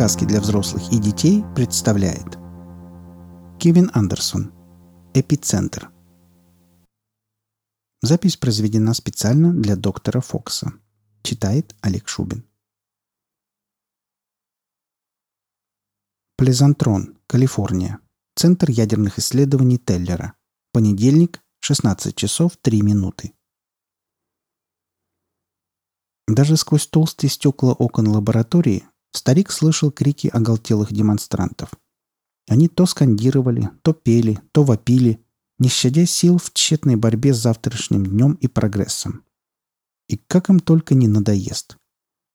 Проект «Свит. Сказки для взрослых и детей» представляет Кевин Андерсон «Эпицентр» Запись произведена специально для доктора Фокса. Читает Олег Шубин. Плезантрон, Калифорния. Центр ядерных исследований Теллера. Понедельник, 16 часов 3 минуты. Даже сквозь толстые стекла окон лаборатории старик слышал крики оголтелых демонстрантов. Они то скандировали, то пели, то вопили, не щадя сил в тщетной борьбе с завтрашним днем и прогрессом. И как им только не надоест.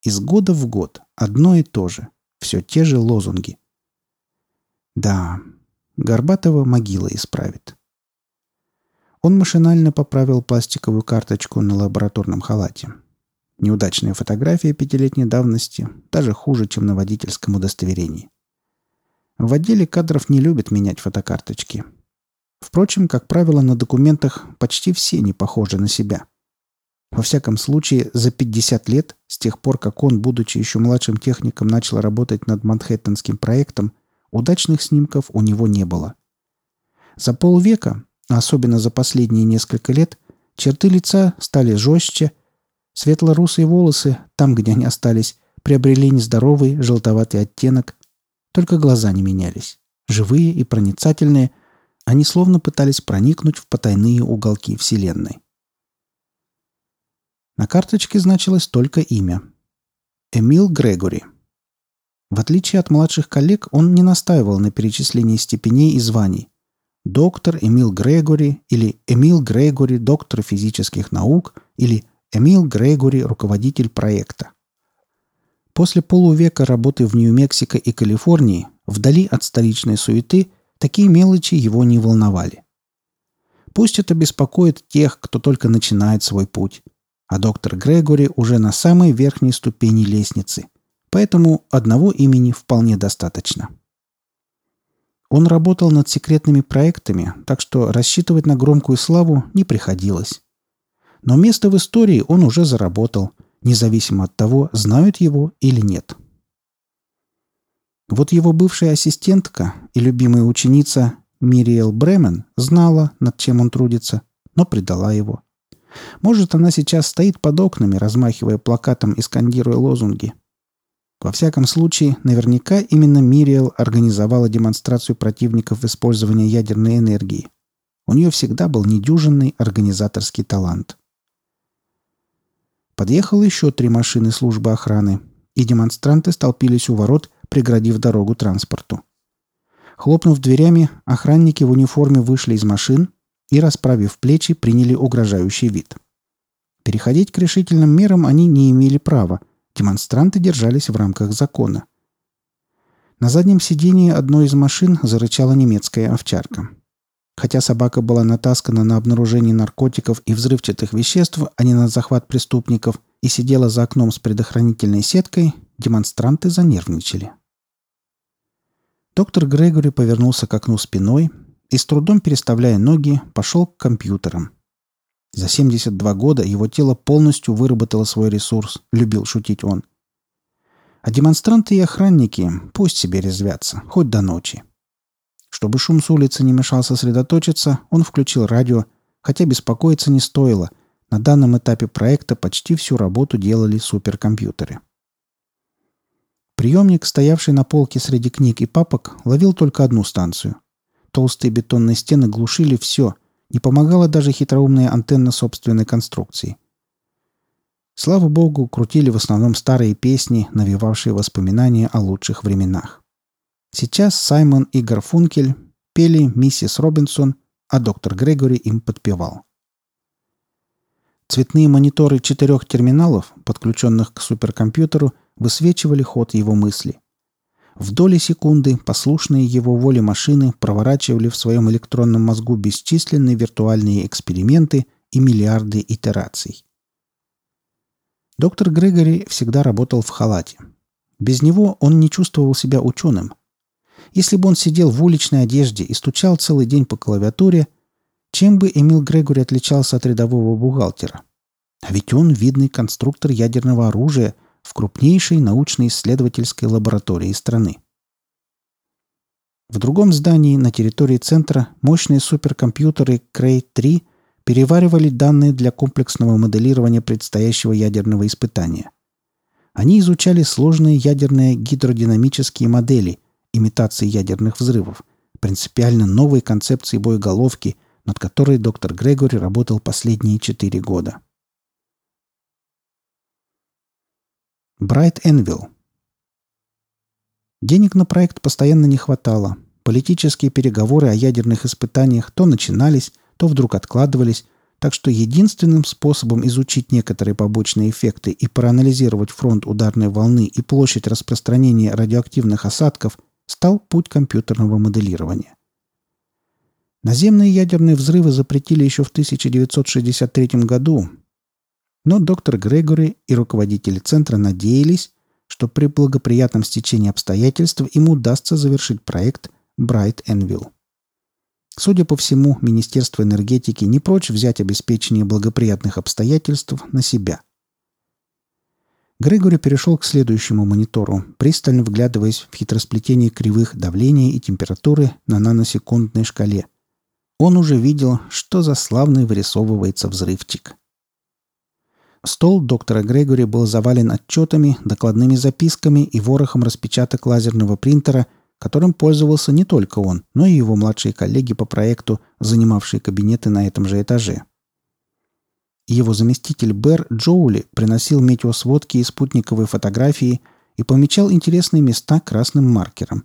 Из года в год одно и то же, все те же лозунги. Да, Горбатова могила исправит. Он машинально поправил пластиковую карточку на лабораторном халате. Неудачная фотография пятилетней давности даже хуже, чем на водительском удостоверении. В отделе кадров не любят менять фотокарточки – Впрочем, как правило, на документах почти все не похожи на себя. Во всяком случае, за 50 лет, с тех пор, как он, будучи еще младшим техником, начал работать над Манхэттенским проектом, удачных снимков у него не было. За полвека, а особенно за последние несколько лет, черты лица стали жестче, светло-русые волосы, там, где они остались, приобрели нездоровый желтоватый оттенок, только глаза не менялись. Живые и проницательные – они словно пытались проникнуть в потайные уголки Вселенной. На карточке значилось только имя. Эмил Грегори. В отличие от младших коллег, он не настаивал на перечислении степеней и званий. Доктор Эмил Грегори или Эмил Грегори, доктор физических наук или Эмил Грегори, руководитель проекта. После полувека работы в Нью-Мексико и Калифорнии, вдали от столичной суеты, Такие мелочи его не волновали. Пусть это беспокоит тех, кто только начинает свой путь. А доктор Грегори уже на самой верхней ступени лестницы. Поэтому одного имени вполне достаточно. Он работал над секретными проектами, так что рассчитывать на громкую славу не приходилось. Но место в истории он уже заработал, независимо от того, знают его или нет. Вот его бывшая ассистентка и любимая ученица Мириэл Бремен знала, над чем он трудится, но предала его. Может, она сейчас стоит под окнами, размахивая плакатом и скандируя лозунги. Во всяком случае, наверняка именно Мириэл организовала демонстрацию противников использования ядерной энергии. У нее всегда был недюжинный организаторский талант. Подъехало еще три машины службы охраны, и демонстранты столпились у ворот, преградив дорогу транспорту. Хлопнув дверями, охранники в униформе вышли из машин и, расправив плечи, приняли угрожающий вид. Переходить к решительным мерам они не имели права. Демонстранты держались в рамках закона. На заднем сидении одной из машин зарычала немецкая овчарка. Хотя собака была натаскана на обнаружение наркотиков и взрывчатых веществ, а не на захват преступников, и сидела за окном с предохранительной сеткой, демонстранты занервничали. Доктор Грегори повернулся к окну спиной и, с трудом переставляя ноги, пошел к компьютерам. За 72 года его тело полностью выработало свой ресурс, любил шутить он. А демонстранты и охранники пусть себе резвятся, хоть до ночи. Чтобы шум с улицы не мешал сосредоточиться, он включил радио, хотя беспокоиться не стоило – на данном этапе проекта почти всю работу делали суперкомпьютеры. Приемник, стоявший на полке среди книг и папок, ловил только одну станцию. Толстые бетонные стены глушили все, не помогала даже хитроумная антенна собственной конструкции. Слава богу, крутили в основном старые песни, навевавшие воспоминания о лучших временах. Сейчас Саймон и Гарфункель пели «Миссис Робинсон», а доктор Грегори им подпевал. Цветные мониторы четырех терминалов, подключенных к суперкомпьютеру, высвечивали ход его мысли. В доли секунды послушные его воле машины проворачивали в своем электронном мозгу бесчисленные виртуальные эксперименты и миллиарды итераций. Доктор Грегори всегда работал в халате. Без него он не чувствовал себя ученым. Если бы он сидел в уличной одежде и стучал целый день по клавиатуре, чем бы Эмил Грегори отличался от рядового бухгалтера? А ведь он видный конструктор ядерного оружия, в крупнейшей научно-исследовательской лаборатории страны. В другом здании на территории центра мощные суперкомпьютеры Cray-3 переваривали данные для комплексного моделирования предстоящего ядерного испытания. Они изучали сложные ядерные гидродинамические модели, имитации ядерных взрывов, принципиально новые концепции боеголовки, над которой доктор Грегори работал последние четыре года. Брайт Энвилл. Денег на проект постоянно не хватало. Политические переговоры о ядерных испытаниях то начинались, то вдруг откладывались, так что единственным способом изучить некоторые побочные эффекты и проанализировать фронт ударной волны и площадь распространения радиоактивных осадков стал путь компьютерного моделирования. Наземные ядерные взрывы запретили еще в 1963 году, но доктор Грегори и руководители центра надеялись, что при благоприятном стечении обстоятельств им удастся завершить проект Bright Enville. Судя по всему, Министерство энергетики не прочь взять обеспечение благоприятных обстоятельств на себя. Грегори перешел к следующему монитору, пристально вглядываясь в хитросплетение кривых давления и температуры на наносекундной шкале. Он уже видел, что за славный вырисовывается взрывчик. Стол доктора Грегори был завален отчетами, докладными записками и ворохом распечаток лазерного принтера, которым пользовался не только он, но и его младшие коллеги по проекту, занимавшие кабинеты на этом же этаже. Его заместитель Бэр Джоули приносил метеосводки и спутниковые фотографии и помечал интересные места красным маркером.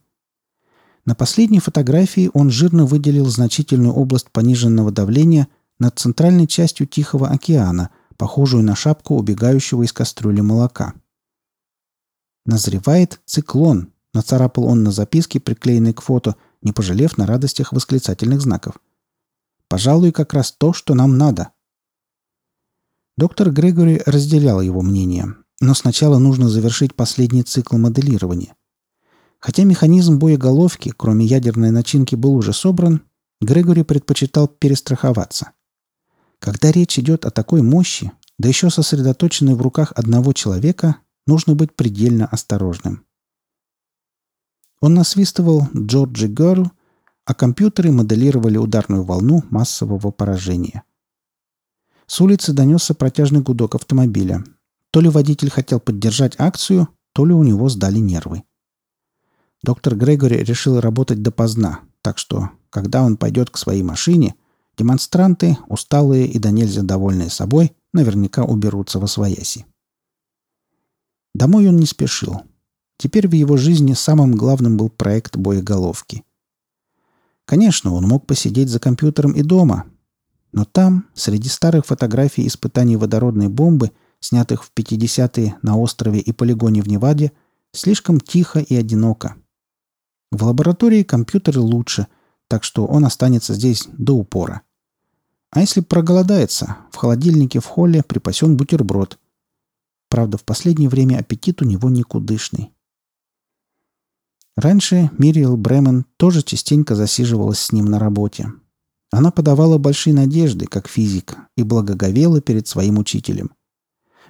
На последней фотографии он жирно выделил значительную область пониженного давления над центральной частью Тихого океана – похожую на шапку убегающего из кастрюли молока. «Назревает циклон», — нацарапал он на записке, приклеенной к фото, не пожалев на радостях восклицательных знаков. «Пожалуй, как раз то, что нам надо». Доктор Грегори разделял его мнение, но сначала нужно завершить последний цикл моделирования. Хотя механизм боеголовки, кроме ядерной начинки, был уже собран, Грегори предпочитал перестраховаться. Когда речь идет о такой мощи, да еще сосредоточенной в руках одного человека, нужно быть предельно осторожным. Он насвистывал «Джорджи Герл», а компьютеры моделировали ударную волну массового поражения. С улицы донесся протяжный гудок автомобиля. То ли водитель хотел поддержать акцию, то ли у него сдали нервы. Доктор Грегори решил работать допоздна, так что, когда он пойдет к своей машине, Демонстранты, усталые и до нельзя довольные собой, наверняка уберутся во свояси. Домой он не спешил. Теперь в его жизни самым главным был проект боеголовки. Конечно, он мог посидеть за компьютером и дома, но там, среди старых фотографий испытаний водородной бомбы, снятых в 50-е на острове и полигоне в Неваде, слишком тихо и одиноко. В лаборатории компьютеры лучше, так что он останется здесь до упора. А если проголодается, в холодильнике в холле припасен бутерброд. Правда, в последнее время аппетит у него никудышный. Раньше Мириэл Бремен тоже частенько засиживалась с ним на работе. Она подавала большие надежды, как физик, и благоговела перед своим учителем.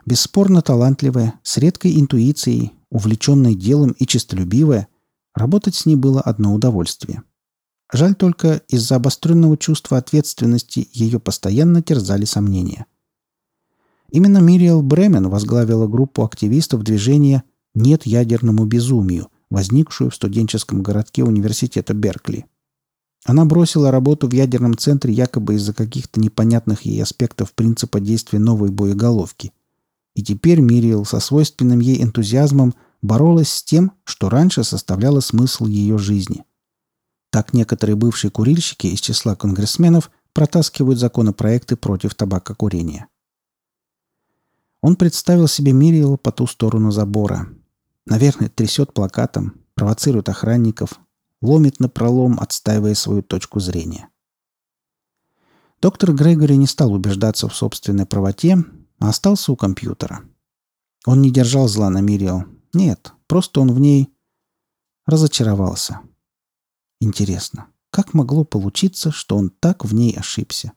Бесспорно талантливая, с редкой интуицией, увлеченной делом и честолюбивая, работать с ней было одно удовольствие – Жаль только, из-за обостренного чувства ответственности ее постоянно терзали сомнения. Именно Мириэл Бремен возглавила группу активистов движения «Нет ядерному безумию», возникшую в студенческом городке университета Беркли. Она бросила работу в ядерном центре якобы из-за каких-то непонятных ей аспектов принципа действия новой боеголовки. И теперь Мириэл со свойственным ей энтузиазмом боролась с тем, что раньше составляло смысл ее жизни – так некоторые бывшие курильщики из числа конгрессменов протаскивают законопроекты против табакокурения. Он представил себе Мириэл по ту сторону забора. Наверное, трясет плакатом, провоцирует охранников, ломит на пролом, отстаивая свою точку зрения. Доктор Грегори не стал убеждаться в собственной правоте, а остался у компьютера. Он не держал зла на Мириэл. Нет, просто он в ней разочаровался. Интересно, как могло получиться, что он так в ней ошибся?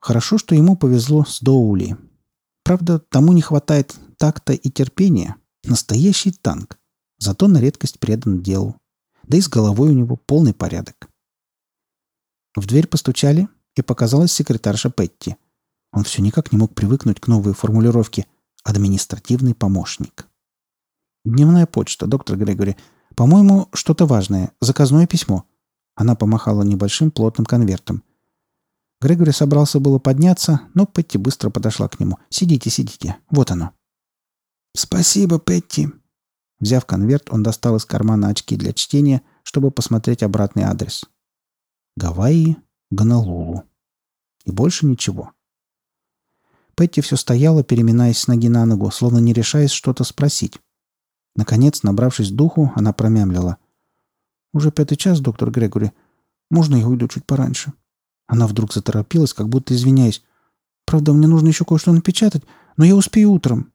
Хорошо, что ему повезло с Доули. Правда, тому не хватает такта и терпения. Настоящий танк. Зато на редкость предан делу. Да и с головой у него полный порядок. В дверь постучали, и показалась секретарша Петти. Он все никак не мог привыкнуть к новой формулировке «административный помощник». «Дневная почта, доктор Грегори. По-моему, что-то важное. Заказное письмо». Она помахала небольшим плотным конвертом. Грегори собрался было подняться, но Петти быстро подошла к нему. «Сидите, сидите. Вот оно». «Спасибо, Петти». Взяв конверт, он достал из кармана очки для чтения, чтобы посмотреть обратный адрес. Гавайи, Гонолулу. И больше ничего. Петти все стояла, переминаясь с ноги на ногу, словно не решаясь что-то спросить. Наконец, набравшись духу, она промямлила. «Уже пятый час, доктор Грегори. Можно я уйду чуть пораньше?» Она вдруг заторопилась, как будто извиняясь. «Правда, мне нужно еще кое-что напечатать, но я успею утром».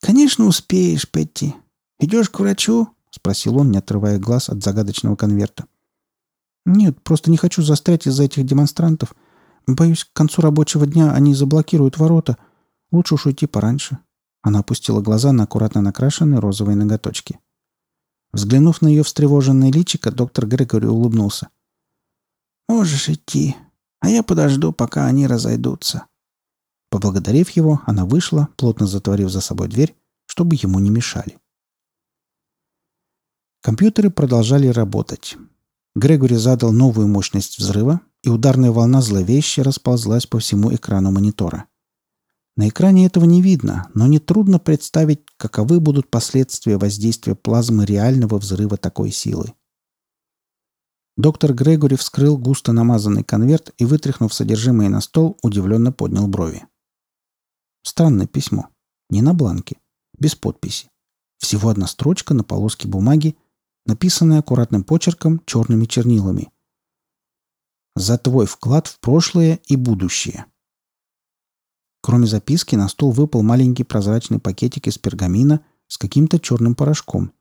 «Конечно успеешь, Петти. Идешь к врачу?» — спросил он, не отрывая глаз от загадочного конверта. «Нет, просто не хочу застрять из-за этих демонстрантов. Боюсь, к концу рабочего дня они заблокируют ворота. Лучше уж уйти пораньше». Она опустила глаза на аккуратно накрашенные розовые ноготочки. Взглянув на ее встревоженное личико, доктор Грегори улыбнулся. «Можешь идти, а я подожду, пока они разойдутся». Поблагодарив его, она вышла, плотно затворив за собой дверь, чтобы ему не мешали. Компьютеры продолжали работать. Грегори задал новую мощность взрыва, и ударная волна зловеще расползлась по всему экрану монитора. На экране этого не видно, но нетрудно представить, каковы будут последствия воздействия плазмы реального взрыва такой силы. Доктор Грегори вскрыл густо намазанный конверт и, вытряхнув содержимое на стол, удивленно поднял брови. Странное письмо. Не на бланке. Без подписи. Всего одна строчка на полоске бумаги написанное аккуратным почерком черными чернилами. «За твой вклад в прошлое и будущее». Кроме записки, на стол выпал маленький прозрачный пакетик из пергамина с каким-то черным порошком.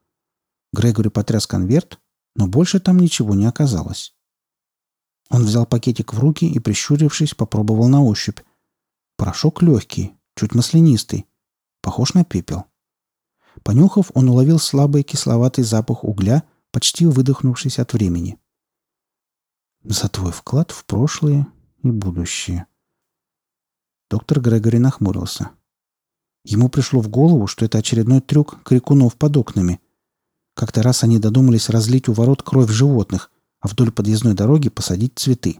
Грегори потряс конверт, но больше там ничего не оказалось. Он взял пакетик в руки и, прищурившись, попробовал на ощупь. Порошок легкий, чуть маслянистый, похож на пепел. Понюхав, он уловил слабый кисловатый запах угля, почти выдохнувшись от времени. «За твой вклад в прошлое и будущее». Доктор Грегори нахмурился. Ему пришло в голову, что это очередной трюк крикунов под окнами. Как-то раз они додумались разлить у ворот кровь животных, а вдоль подъездной дороги посадить цветы.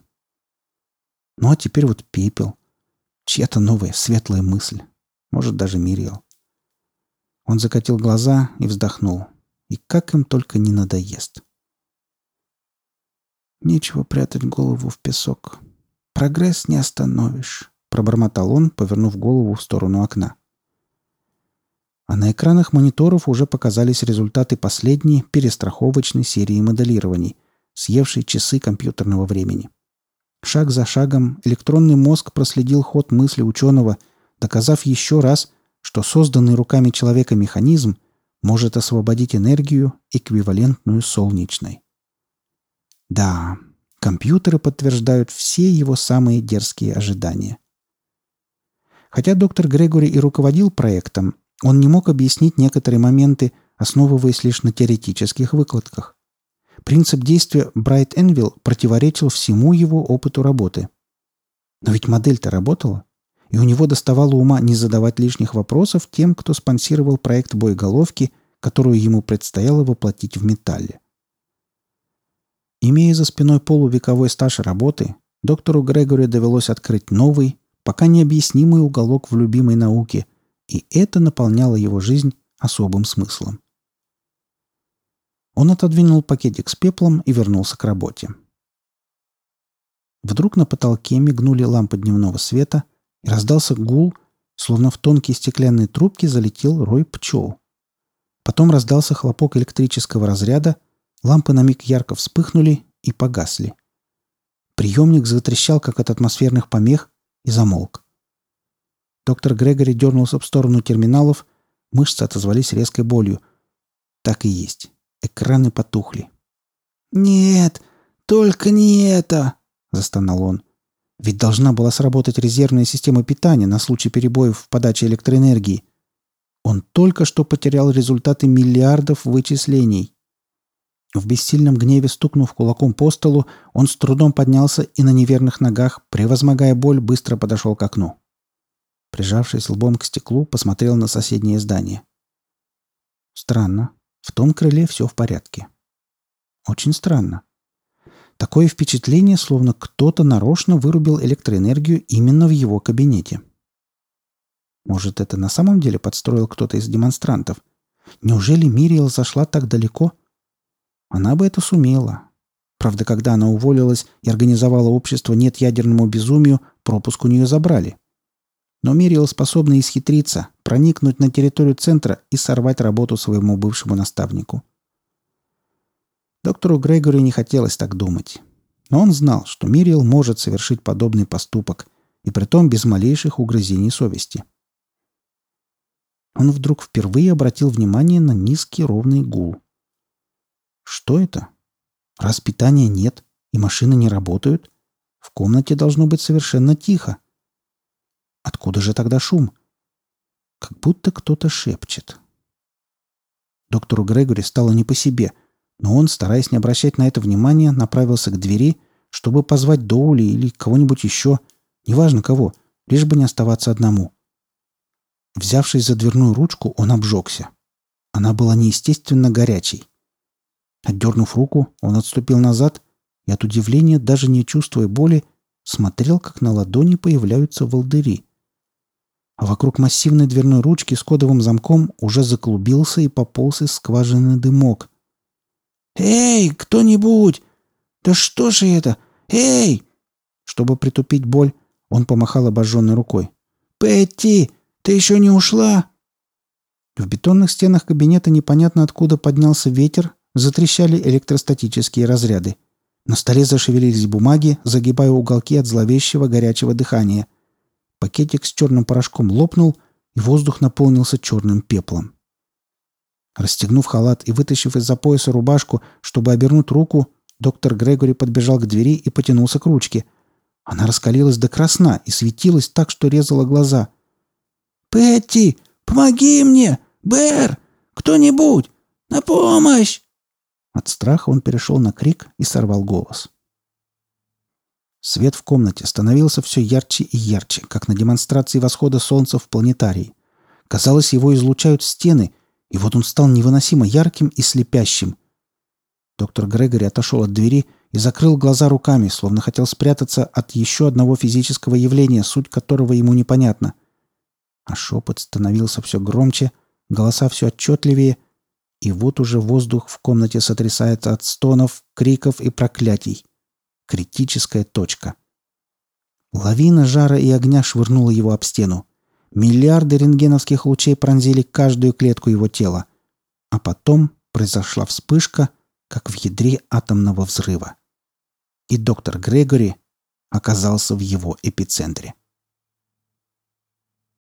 Ну а теперь вот пепел. Чья-то новая светлая мысль. Может, даже Мириэл. Он закатил глаза и вздохнул. И как им только не надоест. «Нечего прятать голову в песок. Прогресс не остановишь», — пробормотал он, повернув голову в сторону окна. А на экранах мониторов уже показались результаты последней перестраховочной серии моделирований, съевшей часы компьютерного времени. Шаг за шагом электронный мозг проследил ход мысли ученого, доказав еще раз, что созданный руками человека механизм может освободить энергию, эквивалентную солнечной. Да, компьютеры подтверждают все его самые дерзкие ожидания. Хотя доктор Грегори и руководил проектом, он не мог объяснить некоторые моменты, основываясь лишь на теоретических выкладках. Принцип действия Брайт Энвилл противоречил всему его опыту работы. Но ведь модель-то работала и у него доставало ума не задавать лишних вопросов тем, кто спонсировал проект боеголовки, которую ему предстояло воплотить в металле. Имея за спиной полувековой стаж работы, доктору Грегори довелось открыть новый, пока необъяснимый уголок в любимой науке, и это наполняло его жизнь особым смыслом. Он отодвинул пакетик с пеплом и вернулся к работе. Вдруг на потолке мигнули лампы дневного света, и раздался гул, словно в тонкие стеклянные трубки залетел рой пчел. Потом раздался хлопок электрического разряда, лампы на миг ярко вспыхнули и погасли. Приемник затрещал, как от атмосферных помех, и замолк. Доктор Грегори дернулся в сторону терминалов, мышцы отозвались резкой болью. Так и есть. Экраны потухли. «Нет, только не это!» — застонал он. Ведь должна была сработать резервная система питания на случай перебоев в подаче электроэнергии. Он только что потерял результаты миллиардов вычислений. В бессильном гневе стукнув кулаком по столу, он с трудом поднялся и на неверных ногах, превозмогая боль, быстро подошел к окну. Прижавшись лбом к стеклу, посмотрел на соседнее здание. Странно. В том крыле все в порядке. Очень странно. Такое впечатление, словно кто-то нарочно вырубил электроэнергию именно в его кабинете. Может, это на самом деле подстроил кто-то из демонстрантов? Неужели Мириэл зашла так далеко? Она бы это сумела. Правда, когда она уволилась и организовала общество «Нет ядерному безумию», пропуск у нее забрали. Но Мириэл способна исхитриться, проникнуть на территорию центра и сорвать работу своему бывшему наставнику. Доктору Грегори не хотелось так думать. Но он знал, что Мириэл может совершить подобный поступок, и притом без малейших угрызений совести. Он вдруг впервые обратил внимание на низкий ровный гул. Что это? Раз питания нет и машины не работают, в комнате должно быть совершенно тихо. Откуда же тогда шум? Как будто кто-то шепчет. Доктору Грегори стало не по себе, но он, стараясь не обращать на это внимания, направился к двери, чтобы позвать Доули или кого-нибудь еще, неважно кого, лишь бы не оставаться одному. Взявшись за дверную ручку, он обжегся. Она была неестественно горячей. Отдернув руку, он отступил назад и от удивления, даже не чувствуя боли, смотрел, как на ладони появляются волдыри а вокруг массивной дверной ручки с кодовым замком уже заклубился и пополз из скважины дымок. «Эй, кто-нибудь! Да что же это? Эй!» Чтобы притупить боль, он помахал обожженной рукой. «Петти, ты еще не ушла?» В бетонных стенах кабинета непонятно откуда поднялся ветер, затрещали электростатические разряды. На столе зашевелились бумаги, загибая уголки от зловещего горячего дыхания – Пакетик с черным порошком лопнул, и воздух наполнился черным пеплом. Расстегнув халат и вытащив из-за пояса рубашку, чтобы обернуть руку, доктор Грегори подбежал к двери и потянулся к ручке. Она раскалилась до красна и светилась так, что резала глаза. «Петти, помоги мне! Бэр! Кто-нибудь! На помощь!» От страха он перешел на крик и сорвал голос. Свет в комнате становился все ярче и ярче, как на демонстрации восхода солнца в планетарии. Казалось, его излучают стены, и вот он стал невыносимо ярким и слепящим. Доктор Грегори отошел от двери и закрыл глаза руками, словно хотел спрятаться от еще одного физического явления, суть которого ему непонятна. А шепот становился все громче, голоса все отчетливее, и вот уже воздух в комнате сотрясается от стонов, криков и проклятий критическая точка. Лавина жара и огня швырнула его об стену. Миллиарды рентгеновских лучей пронзили каждую клетку его тела. А потом произошла вспышка, как в ядре атомного взрыва. И доктор Грегори оказался в его эпицентре.